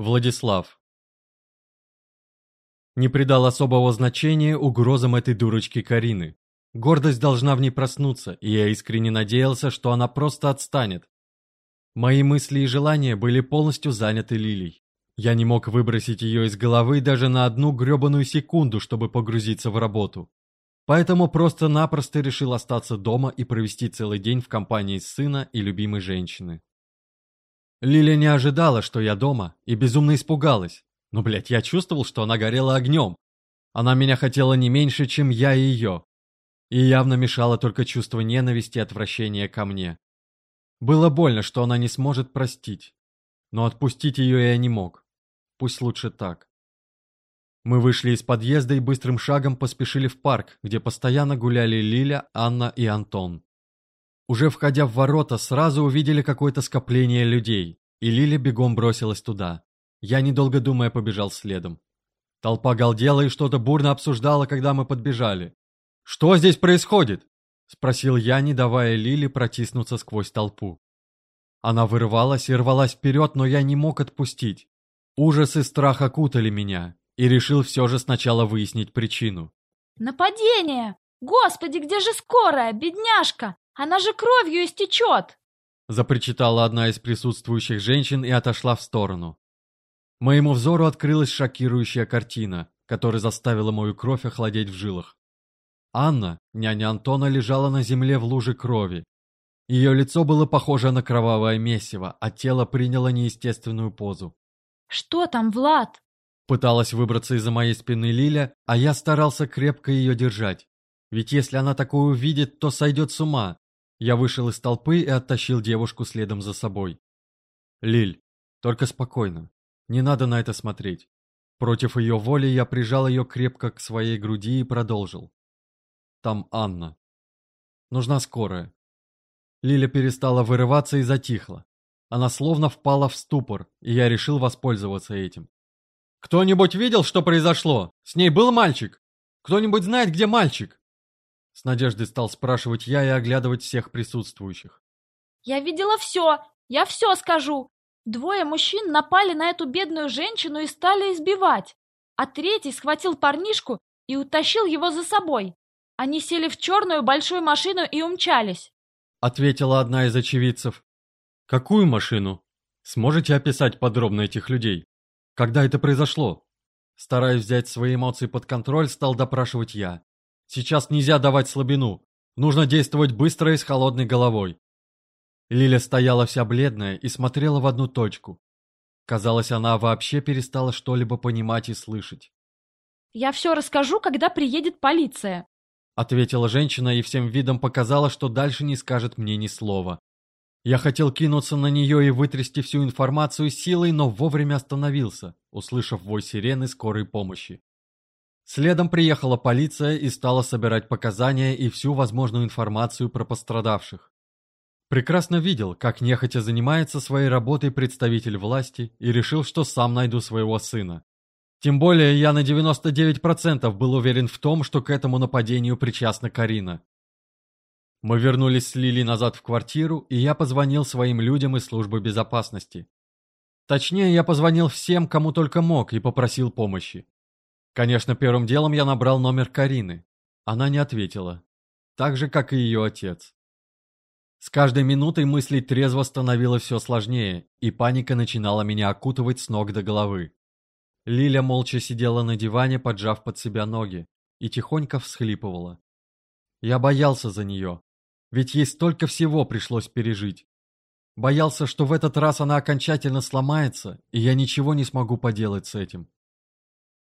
Владислав. Не придал особого значения угрозам этой дурочки Карины. Гордость должна в ней проснуться, и я искренне надеялся, что она просто отстанет. Мои мысли и желания были полностью заняты Лилей. Я не мог выбросить ее из головы даже на одну гребаную секунду, чтобы погрузиться в работу. Поэтому просто-напросто решил остаться дома и провести целый день в компании сына и любимой женщины. Лиля не ожидала, что я дома, и безумно испугалась. Но, блядь, я чувствовал, что она горела огнем. Она меня хотела не меньше, чем я ее. И явно мешало только чувство ненависти и отвращения ко мне. Было больно, что она не сможет простить. Но отпустить ее я не мог. Пусть лучше так. Мы вышли из подъезда и быстрым шагом поспешили в парк, где постоянно гуляли Лиля, Анна и Антон. Уже входя в ворота, сразу увидели какое-то скопление людей, и Лиля бегом бросилась туда. Я, недолго думая, побежал следом. Толпа галдела и что-то бурно обсуждала, когда мы подбежали. «Что здесь происходит?» — спросил я, не давая Лиле протиснуться сквозь толпу. Она вырывалась и рвалась вперед, но я не мог отпустить. Ужас и страх окутали меня, и решил все же сначала выяснить причину. «Нападение! Господи, где же скорая, бедняжка? Она же кровью истечет!» Запричитала одна из присутствующих женщин и отошла в сторону. Моему взору открылась шокирующая картина, которая заставила мою кровь охладеть в жилах. Анна, няня Антона, лежала на земле в луже крови. Ее лицо было похоже на кровавое месиво, а тело приняло неестественную позу. «Что там, Влад?» Пыталась выбраться из-за моей спины Лиля, а я старался крепко ее держать. Ведь если она такое увидит, то сойдет с ума. Я вышел из толпы и оттащил девушку следом за собой. Лиль, только спокойно. Не надо на это смотреть. Против ее воли я прижал ее крепко к своей груди и продолжил. Там Анна. Нужна скорая. Лиля перестала вырываться и затихла. Она словно впала в ступор, и я решил воспользоваться этим. «Кто-нибудь видел, что произошло? С ней был мальчик? Кто-нибудь знает, где мальчик?» С надеждой стал спрашивать я и оглядывать всех присутствующих. «Я видела все! Я все скажу! Двое мужчин напали на эту бедную женщину и стали избивать, а третий схватил парнишку и утащил его за собой. Они сели в черную большую машину и умчались», — ответила одна из очевидцев. «Какую машину? Сможете описать подробно этих людей? Когда это произошло?» Стараясь взять свои эмоции под контроль, стал допрашивать я. Сейчас нельзя давать слабину. Нужно действовать быстро и с холодной головой. Лиля стояла вся бледная и смотрела в одну точку. Казалось, она вообще перестала что-либо понимать и слышать. «Я все расскажу, когда приедет полиция», — ответила женщина и всем видом показала, что дальше не скажет мне ни слова. Я хотел кинуться на нее и вытрясти всю информацию силой, но вовремя остановился, услышав вой сирены скорой помощи. Следом приехала полиция и стала собирать показания и всю возможную информацию про пострадавших. Прекрасно видел, как нехотя занимается своей работой представитель власти и решил, что сам найду своего сына. Тем более я на 99% был уверен в том, что к этому нападению причастна Карина. Мы вернулись с Лили назад в квартиру, и я позвонил своим людям из службы безопасности. Точнее, я позвонил всем, кому только мог, и попросил помощи. Конечно, первым делом я набрал номер Карины. Она не ответила. Так же, как и ее отец. С каждой минутой мыслить трезво становилось все сложнее, и паника начинала меня окутывать с ног до головы. Лиля молча сидела на диване, поджав под себя ноги, и тихонько всхлипывала. Я боялся за нее, ведь ей столько всего пришлось пережить. Боялся, что в этот раз она окончательно сломается, и я ничего не смогу поделать с этим.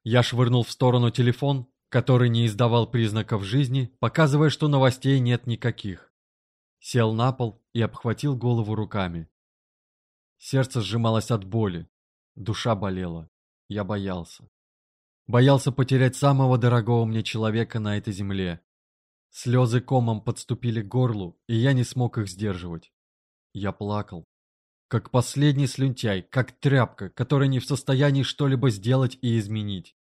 Я швырнул в сторону телефон, который не издавал признаков жизни, показывая, что новостей нет никаких. Сел на пол и обхватил голову руками. Сердце сжималось от боли, душа болела. Я боялся. Боялся потерять самого дорогого мне человека на этой земле. Слезы комом подступили к горлу, и я не смог их сдерживать. Я плакал. Как последний слюнтяй, как тряпка, которая не в состоянии что-либо сделать и изменить.